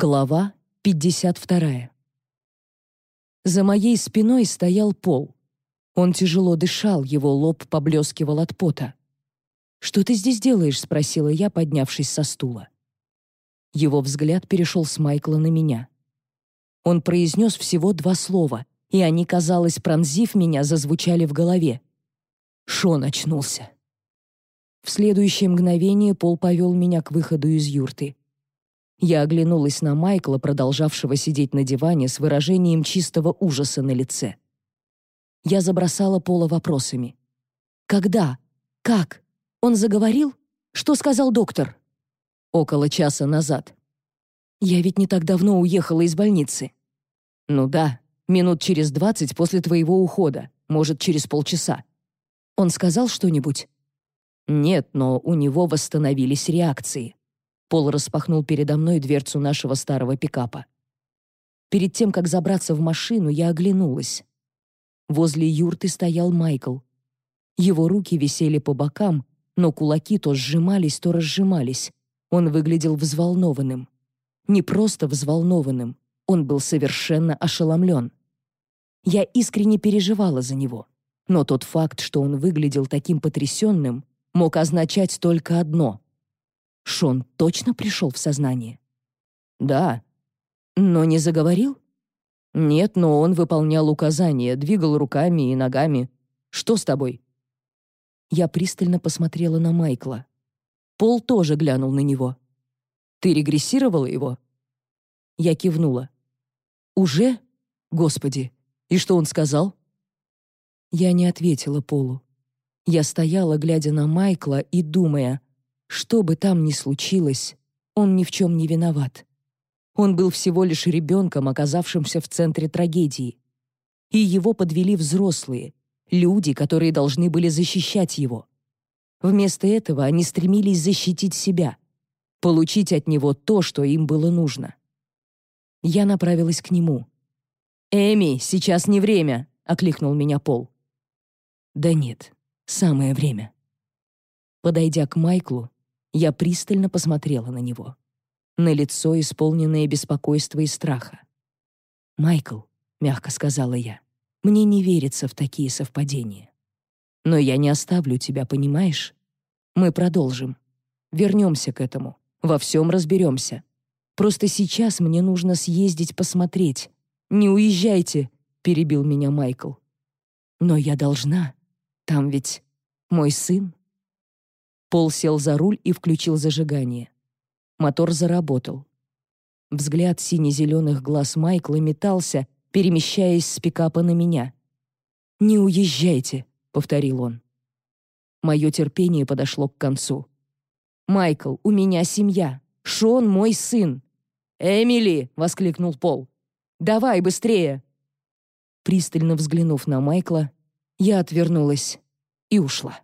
Глава 52. За моей спиной стоял Пол. Он тяжело дышал, его лоб поблескивал от пота. «Что ты здесь делаешь?» — спросила я, поднявшись со стула. Его взгляд перешел с Майкла на меня. Он произнес всего два слова, и они, казалось, пронзив меня, зазвучали в голове. Шон очнулся. В следующее мгновение Пол повел меня к выходу из юрты. Я оглянулась на Майкла, продолжавшего сидеть на диване с выражением чистого ужаса на лице. Я забросала Пола вопросами. «Когда? Как? Он заговорил? Что сказал доктор?» «Около часа назад». «Я ведь не так давно уехала из больницы». «Ну да, минут через двадцать после твоего ухода, может, через полчаса». «Он сказал что-нибудь?» «Нет, но у него восстановились реакции». Пол распахнул передо мной дверцу нашего старого пикапа. Перед тем, как забраться в машину, я оглянулась. Возле юрты стоял Майкл. Его руки висели по бокам, но кулаки то сжимались, то разжимались. Он выглядел взволнованным. Не просто взволнованным, он был совершенно ошеломлен. Я искренне переживала за него. Но тот факт, что он выглядел таким потрясенным, мог означать только одно Шон точно пришел в сознание? Да. Но не заговорил? Нет, но он выполнял указания, двигал руками и ногами. Что с тобой? Я пристально посмотрела на Майкла. Пол тоже глянул на него. Ты регрессировала его? Я кивнула. Уже? Господи, и что он сказал? Я не ответила Полу. Я стояла, глядя на Майкла и думая, что бы там ни случилось, он ни в чем не виноват. Он был всего лишь ребенком, оказавшимся в центре трагедии. И его подвели взрослые, люди, которые должны были защищать его. Вместо этого они стремились защитить себя, получить от него то, что им было нужно. Я направилась к нему. «Эми, сейчас не время!» — окликнул меня Пол. «Да нет, самое время». Подойдя к Майклу, я пристально посмотрела на него. На лицо, исполненное беспокойства и страха. «Майкл», — мягко сказала я, — «мне не верится в такие совпадения. Но я не оставлю тебя, понимаешь? Мы продолжим. Вернемся к этому. Во всем разберемся. Просто сейчас мне нужно съездить посмотреть. Не уезжайте», — перебил меня Майкл. «Но я должна. Там ведь мой сын». Пол сел за руль и включил зажигание. Мотор заработал. Взгляд сине-зеленых глаз Майкла метался, перемещаясь с пикапа на меня. «Не уезжайте», — повторил он. Мое терпение подошло к концу. «Майкл, у меня семья. Шон — мой сын». «Эмили!» — воскликнул Пол. «Давай, быстрее!» Пристально взглянув на Майкла, я отвернулась и ушла.